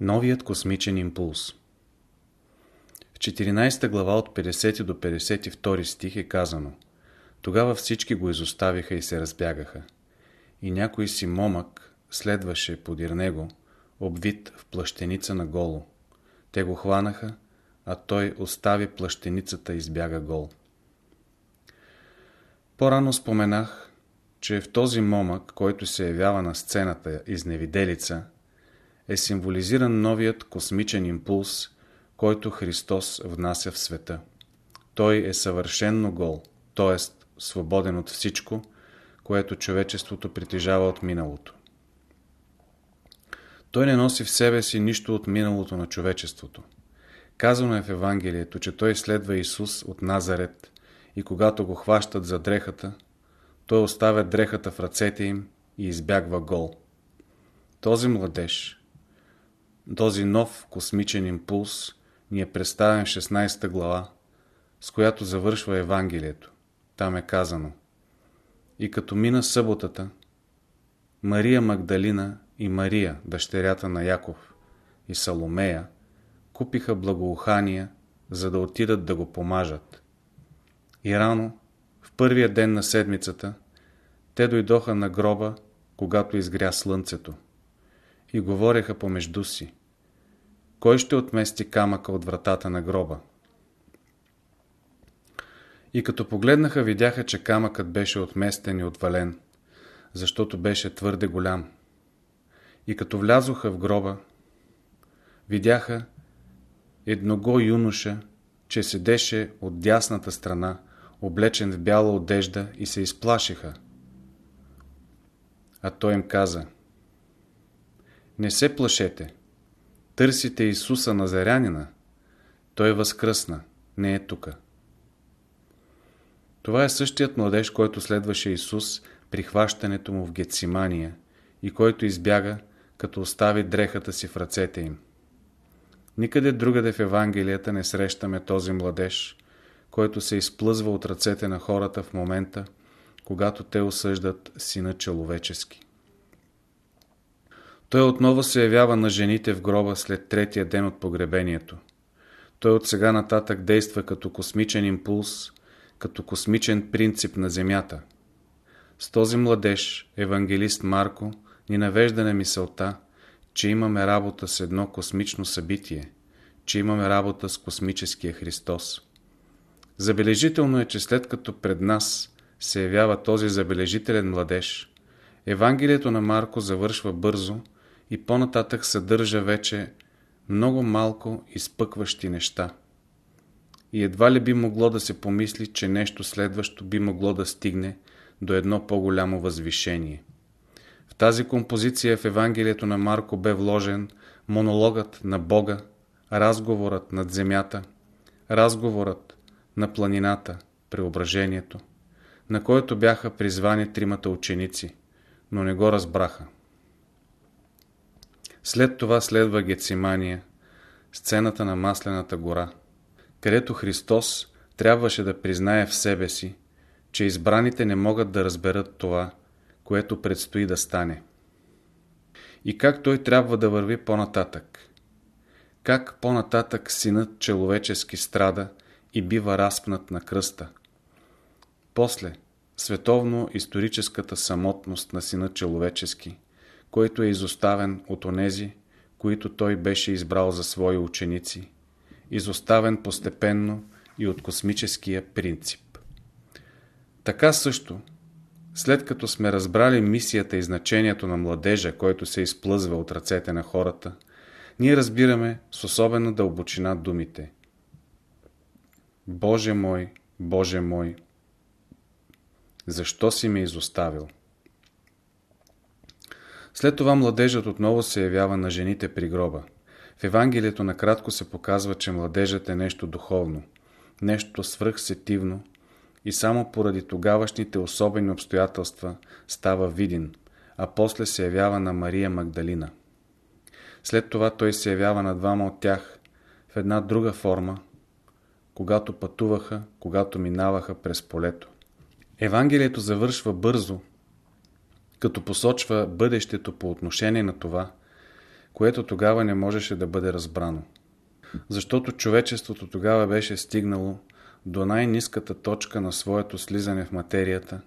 Новият космичен импулс В 14 глава от 50 до 52 стих е казано Тогава всички го изоставиха и се разбягаха. И някой си момък следваше подир него, обвит в плащеница на голо. Те го хванаха, а той остави плащеницата и избяга гол. По-рано споменах, че в този момък, който се явява на сцената изневиделица, е символизиран новият космичен импулс, който Христос внася в света. Той е съвършенно гол, т.е. свободен от всичко, което човечеството притежава от миналото. Той не носи в себе си нищо от миналото на човечеството. Казано е в Евангелието, че той следва Исус от Назарет и когато го хващат за дрехата, той оставя дрехата в ръцете им и избягва гол. Този младеж, този нов космичен импулс ни е представен в 16 глава, с която завършва Евангелието. Там е казано И като мина съботата, Мария Магдалина и Мария, дъщерята на Яков и Саломея, купиха благоухания, за да отидат да го помажат. И рано, в първия ден на седмицата, те дойдоха на гроба, когато изгря слънцето, и говореха помежду си. Кой ще отмести камъка от вратата на гроба? И като погледнаха, видяха, че камъкът беше отместен и отвален, защото беше твърде голям. И като влязоха в гроба, видяха едного юноша, че седеше от дясната страна, облечен в бяла одежда и се изплашиха. А той им каза Не се плашете, Търсите Исуса Назарянина. Той възкръсна, не е тука. Това е същият младеж, който следваше Исус при хващането му в Гецимания и който избяга, като остави дрехата си в ръцете им. Никъде другаде в Евангелията не срещаме този младеж, който се изплъзва от ръцете на хората в момента, когато те осъждат Сина Человечески. Той отново се явява на жените в гроба след третия ден от погребението. Той от сега нататък действа като космичен импулс, като космичен принцип на Земята. С този младеж, евангелист Марко, ни навежда на мисълта, че имаме работа с едно космично събитие, че имаме работа с космическия Христос. Забележително е, че след като пред нас се явява този забележителен младеж, Евангелието на Марко завършва бързо, и по-нататък съдържа вече много малко изпъкващи неща. И едва ли би могло да се помисли, че нещо следващо би могло да стигне до едно по-голямо възвишение. В тази композиция в Евангелието на Марко бе вложен монологът на Бога, разговорът над земята, разговорът на планината, преображението, на който бяха призвани тримата ученици, но не го разбраха. След това следва Гецимания, сцената на Маслената гора, където Христос трябваше да признае в себе си, че избраните не могат да разберат това, което предстои да стане. И как той трябва да върви по-нататък. Как по-нататък синът человечески страда и бива разпнат на кръста. После, световно-историческата самотност на синът човечески – който е изоставен от онези, които той беше избрал за свои ученици, изоставен постепенно и от космическия принцип. Така също, след като сме разбрали мисията и значението на младежа, който се изплъзва от ръцете на хората, ние разбираме с особена дълбочина думите. Боже мой, Боже мой, защо си ме изоставил? След това младежът отново се явява на жените при гроба. В Евангелието накратко се показва, че младежът е нещо духовно, нещо свръхсетивно и само поради тогавашните особени обстоятелства става виден, а после се явява на Мария Магдалина. След това той се явява на двама от тях в една друга форма, когато пътуваха, когато минаваха през полето. Евангелието завършва бързо, като посочва бъдещето по отношение на това, което тогава не можеше да бъде разбрано. Защото човечеството тогава беше стигнало до най-низката точка на своето слизане в материята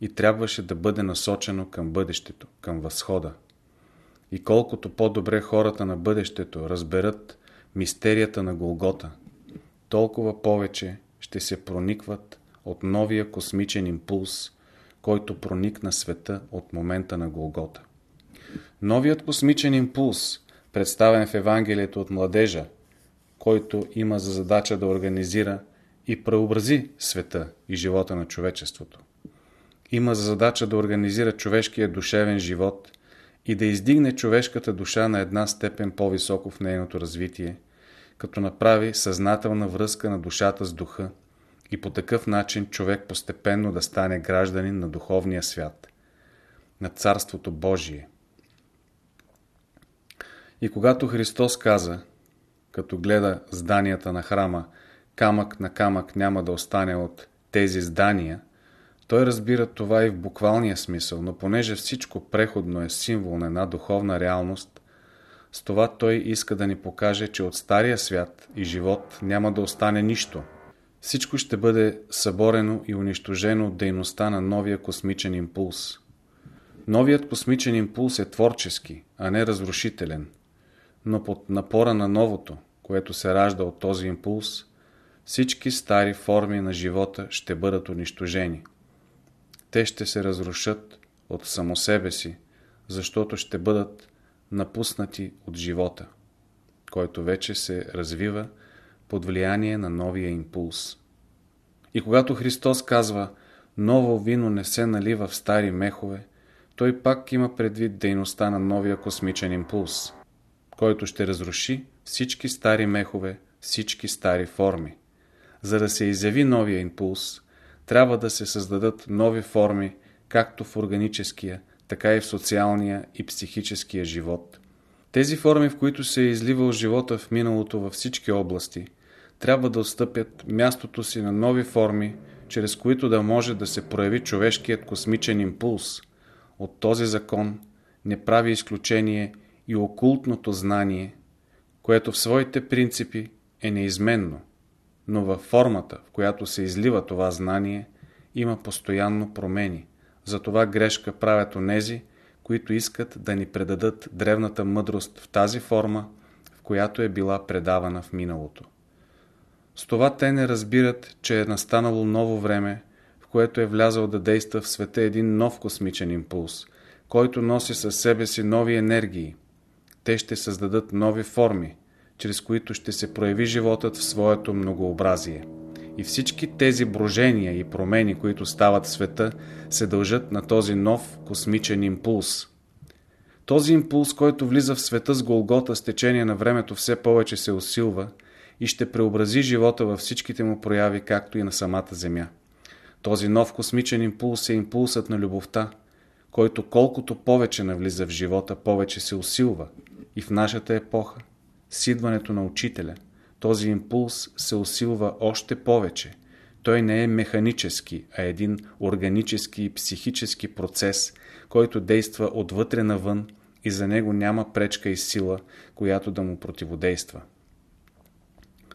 и трябваше да бъде насочено към бъдещето, към възхода. И колкото по-добре хората на бъдещето разберат мистерията на Голгота, толкова повече ще се проникват от новия космичен импулс, който проникна света от момента на Голгота. Новият космичен импулс, представен в Евангелието от младежа, който има за задача да организира и преобрази света и живота на човечеството. Има за задача да организира човешкия душевен живот и да издигне човешката душа на една степен по-високо в нейното развитие, като направи съзнателна връзка на душата с духа и по такъв начин човек постепенно да стане гражданин на духовния свят, на Царството Божие. И когато Христос каза, като гледа зданията на храма, камък на камък няма да остане от тези здания, той разбира това и в буквалния смисъл, но понеже всичко преходно е символ на една духовна реалност, с това той иска да ни покаже, че от стария свят и живот няма да остане нищо. Всичко ще бъде съборено и унищожено от дейността на новия космичен импулс. Новият космичен импулс е творчески, а не разрушителен, но под напора на новото, което се ражда от този импулс, всички стари форми на живота ще бъдат унищожени. Те ще се разрушат от само себе си, защото ще бъдат напуснати от живота, който вече се развива под влияние на новия импулс. И когато Христос казва «Ново вино не се налива в стари мехове», той пак има предвид дейността на новия космичен импулс, който ще разруши всички стари мехове, всички стари форми. За да се изяви новия импулс, трябва да се създадат нови форми, както в органическия, така и в социалния и психическия живот. Тези форми, в които се е изливал живота в миналото във всички области, трябва да отстъпят мястото си на нови форми, чрез които да може да се прояви човешкият космичен импулс. От този закон не прави изключение и окултното знание, което в своите принципи е неизменно, но във формата, в която се излива това знание, има постоянно промени. Затова грешка правят онези, които искат да ни предадат древната мъдрост в тази форма, в която е била предавана в миналото. С това те не разбират, че е настанало ново време, в което е влязъл да действа в света един нов космичен импулс, който носи със себе си нови енергии. Те ще създадат нови форми, чрез които ще се прояви животът в своето многообразие. И всички тези брожения и промени, които стават в света, се дължат на този нов космичен импулс. Този импулс, който влиза в света с Голгота с течение на времето все повече се усилва и ще преобрази живота във всичките му прояви, както и на самата Земя. Този нов космичен импулс е импулсът на любовта, който колкото повече навлиза в живота, повече се усилва. И в нашата епоха, с идването на учителя – този импулс се усилва още повече. Той не е механически, а един органически и психически процес, който действа отвътре навън и за него няма пречка и сила, която да му противодейства.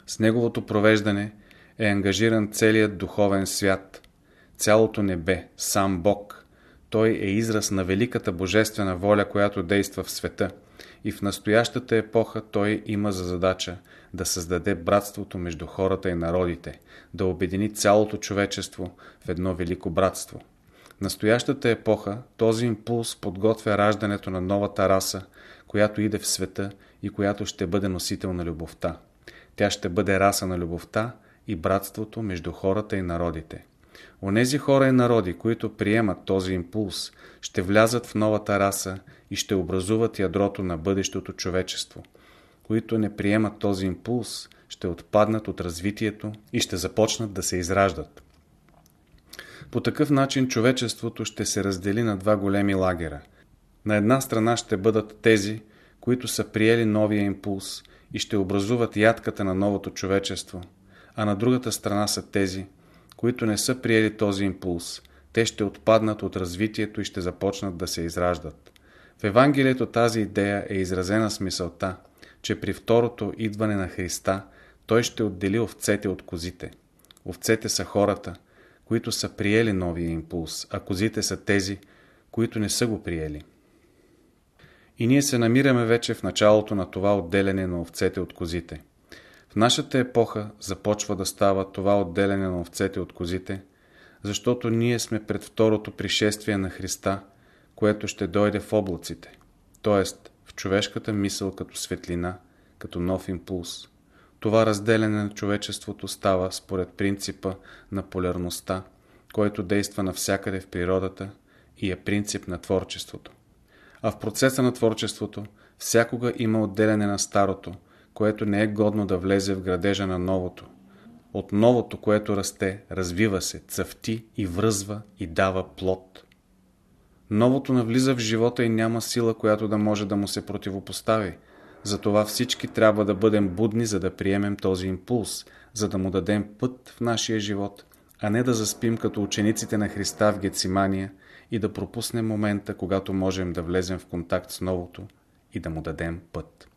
С неговото провеждане е ангажиран целият духовен свят, цялото небе, сам Бог. Той е израз на великата божествена воля, която действа в света. И в настоящата епоха той има за задача да създаде братството между хората и народите, да обедини цялото човечество в едно велико братство. Настоящата епоха този импулс подготвя раждането на новата раса, която иде в света и която ще бъде носител на любовта. Тя ще бъде раса на любовта и братството между хората и народите. Онези хора и народи, които приемат този импулс, ще влязат в новата раса и ще образуват ядрото на бъдещото човечество – които не приемат този импулс, ще отпаднат от развитието и ще започнат да се израждат. По такъв начин човечеството ще се раздели на два големи лагера. На една страна ще бъдат тези, които са приели новия импулс и ще образуват ядката на новото човечество, а на другата страна са тези, които не са приели този импулс. Те ще отпаднат от развитието и ще започнат да се израждат. В Евангелието тази идея е изразена с мисълта, че при второто идване на Христа Той ще отдели овцете от козите. Овцете са хората, които са приели новия импулс, а козите са тези, които не са го приели. И ние се намираме вече в началото на това отделяне на овцете от козите. В нашата епоха започва да става това отделяне на овцете от козите, защото ние сме пред второто пришествие на Христа, което ще дойде в облаците, т.е. в човешката мисъл като светлина, като нов импулс. Това разделяне на човечеството става според принципа на полярността, който действа навсякъде в природата и е принцип на творчеството. А в процеса на творчеството всякога има отделяне на старото, което не е годно да влезе в градежа на новото. От новото, което расте, развива се, цъфти и връзва и дава плод. Новото навлиза в живота и няма сила, която да може да му се противопостави. Затова всички трябва да бъдем будни, за да приемем този импулс, за да му дадем път в нашия живот, а не да заспим като учениците на Христа в Гецимания и да пропуснем момента, когато можем да влезем в контакт с новото и да му дадем път.